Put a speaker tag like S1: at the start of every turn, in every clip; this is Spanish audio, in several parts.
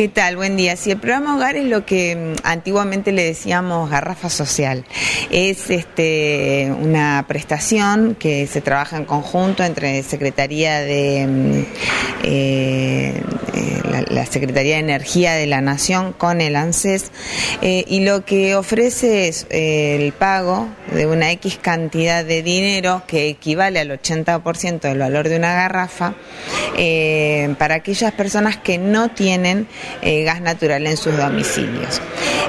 S1: ¿Qué tal? Buen día. Si el programa Hogar es lo que mm, antiguamente le decíamos garrafa social. Es este, una prestación que se trabaja en conjunto entre Secretaría de mm, eh, eh, la, Secretaría de Energía de la Nación con el ANSES eh, y lo que ofrece es el pago de una X cantidad de dinero que equivale al 80% del valor de una garrafa para aquellas personas que no tienen eh, gas natural en sus domicilios.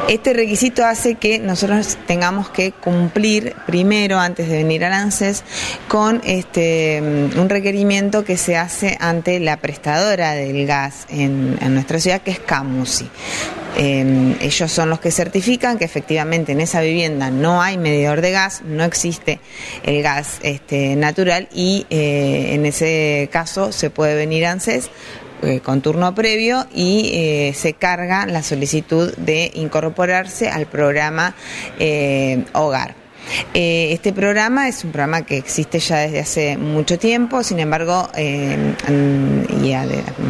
S1: Este requisito hace que nosotros tengamos que cumplir primero, antes de venir al ANSES, con este, mm, un requerimiento que se hace ante la prestadora del gas en, nuestra ciudad, que es CAMUSI. Em, ellos son los que certifican que efectivamente en esa vivienda no hay medidor de gas, no existe el gas este, natural y eh, en ese caso se puede venir a ANSES eh, con turno previo y eh, se carga la solicitud de incorporarse al programa eh, Hogar. Eh, este programa es un programa que existe ya desde hace mucho tiempo, sin embargo, eh,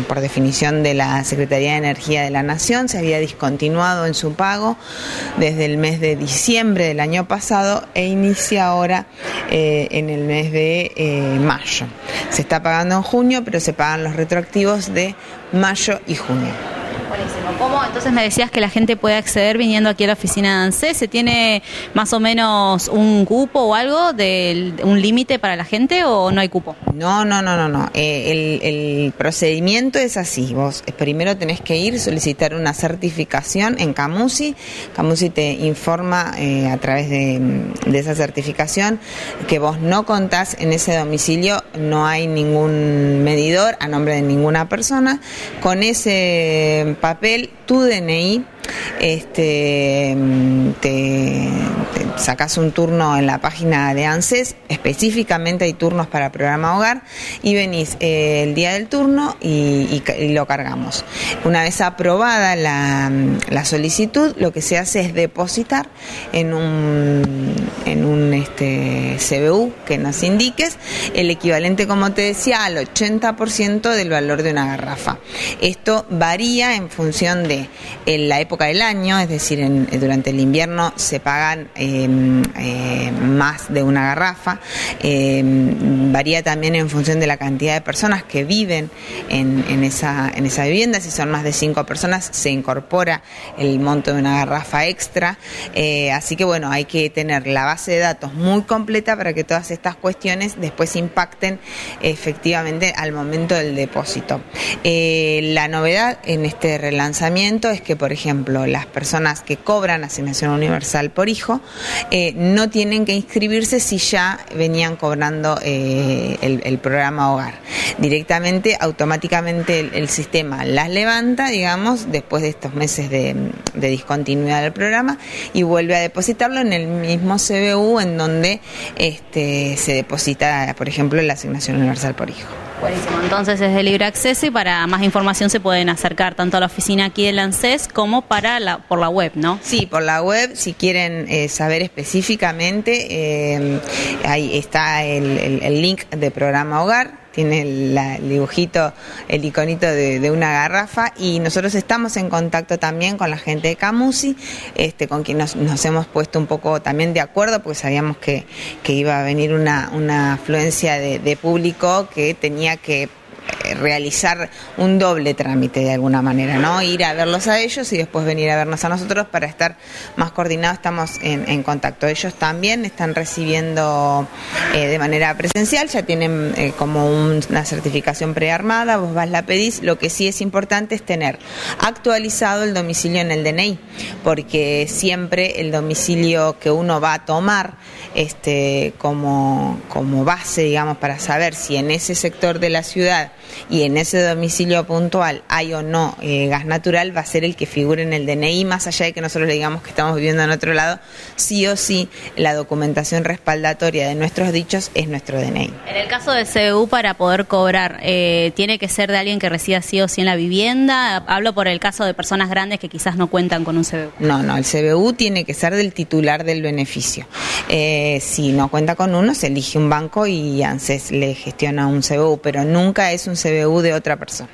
S1: por definición de la Secretaría de Energía de la Nación, se había discontinuado en su pago desde el mes de diciembre del año pasado e inicia ahora eh, en el mes de mayo. Se está pagando en junio, pero se pagan los retroactivos de mayo y junio.
S2: ¿Cómo? Entonces me decías que la gente puede acceder viniendo aquí a la oficina de ANSES. ¿Se tiene más o menos un cupo o algo, de un límite para la gente o no hay cupo?
S1: No, no, no, no, no. Eh, el, procedimiento es así. Vos primero tenés que ir, solicitar una certificación en Camusi. Camusi te informa eh, a través de esa certificación que vos no contás en ese domicilio, no hay ningún medidor a nombre de ninguna persona. Con ese papel tu DNI este, te, sacas un turno en la página de ANSES, específicamente hay turnos para programa hogar, y venís eh, el día del turno y, lo cargamos. Una vez aprobada la, solicitud, lo que se hace es depositar en un, en un este, CBU que nos indiques el equivalente, como te decía, al 80% del valor de una garrafa. Esto varía en función de la época del año, es decir, durante el invierno se pagan em, eh, más de una garrafa. Em, varía también en función de la cantidad de personas que viven en, esa, en esa vivienda. Si son más de cinco personas, se incorpora el monto de una garrafa extra. Eh, así que bueno, hay que tener la base de datos muy completa para que todas estas cuestiones después impacten efectivamente al momento del depósito. Eh, la novedad en este relanzamiento es que, por ejemplo, las personas que cobran asignación universal por hijo eh, no tienen que inscribirse si ya venían cobrando eh, el, programa hogar. Directamente, automáticamente el, sistema las levanta, digamos, después de estos meses de, discontinuidad del programa y vuelve a depositarlo en el mismo CBU en donde este, se deposita, por ejemplo, la asignación universal por hijo.
S2: Buenísimo, entonces es de libre acceso y para más información se pueden acercar tanto a la oficina aquí del ANSES como para la, por la web, ¿no?
S1: Sí, por la web, si quieren eh, saber específicamente, eh, ahí está el, el link de programa Hogar, tiene el, dibujito, el iconito de, una garrafa y nosotros estamos en contacto también con la gente de Camusi, este, con quien nos, hemos puesto un poco también de acuerdo porque sabíamos que, iba a venir una, una afluencia de público que tenía que realizar un doble trámite de alguna manera, ¿no? Ir a verlos a ellos y después venir a vernos a nosotros para estar más coordinados, estamos en, contacto. Ellos también están recibiendo eh, de manera presencial, ya tienen eh, como una certificación prearmada, vos vas, la pedís, lo que sí es importante es tener actualizado el domicilio en el DNI, porque siempre el domicilio que uno va a tomar este, como, como base, digamos, para saber si en ese sector de la ciudad y en ese domicilio puntual hay o no eh, gas natural, va a ser el que figure en el DNI, más allá de que nosotros le digamos que estamos viviendo en otro lado, sí o sí la documentación respaldatoria de nuestros dichos es nuestro DNI.
S2: En el caso de CBU, para poder cobrar, eh, ¿tiene que ser de alguien que resida sí o sí en la vivienda? Hablo por el caso de personas grandes que quizás no cuentan con un CBU.
S1: No, no, el CBU tiene que ser del titular del beneficio. Eh, si no cuenta con uno, se elige un banco y ANSES le gestiona un CBU, pero nunca es un CBU de otra persona.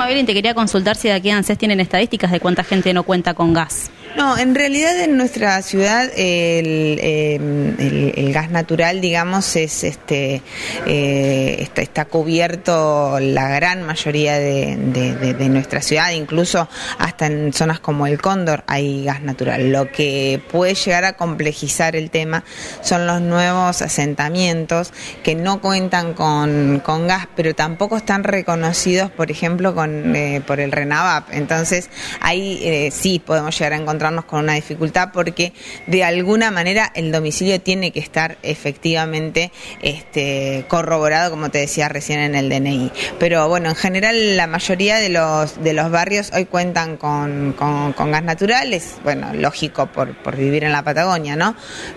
S2: Mabelín, te quería consultar si de aquí en ANSES tienen estadísticas de cuánta gente no cuenta con gas.
S1: No, en realidad en nuestra ciudad el, em, gas natural, digamos, es este eh, está, cubierto la gran mayoría de, nuestra ciudad, incluso hasta en zonas como el Cóndor hay gas natural. Lo que puede llegar a complejizar el tema son los nuevos asentamientos que no cuentan con, gas, pero tampoco están reconocidos, por ejemplo, con, eh, por el RENAVAP. Entonces ahí eh, sí podemos llegar a encontrar con una dificultad porque de alguna manera el domicilio tiene que estar efectivamente este, corroborado, como te decía recién en el DNI. Pero bueno, en general la mayoría de los, de los barrios hoy cuentan con, gas natural, es bueno, lógico por, por vivir en la Patagonia, ¿no?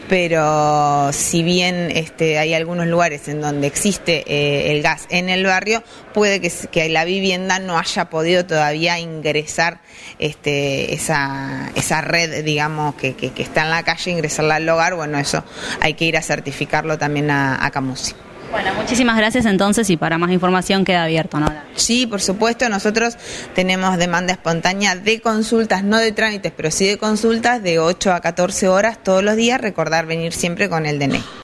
S1: Pero si bien este, hay algunos lugares en donde existe eh, el gas en el barrio, puede que, que la vivienda no haya podido todavía ingresar este, esa, esa red, digamos, que, que, está en la calle, ingresarla al hogar, bueno, eso hay que ir a certificarlo también a, a Camusi.
S2: Bueno, muchísimas gracias entonces y para más información queda abierto, ¿no?
S1: Sí, por supuesto, nosotros tenemos demanda espontánea de consultas, no de trámites, pero sí de consultas de 8 a 14 horas todos los días, recordar venir siempre con el DNI.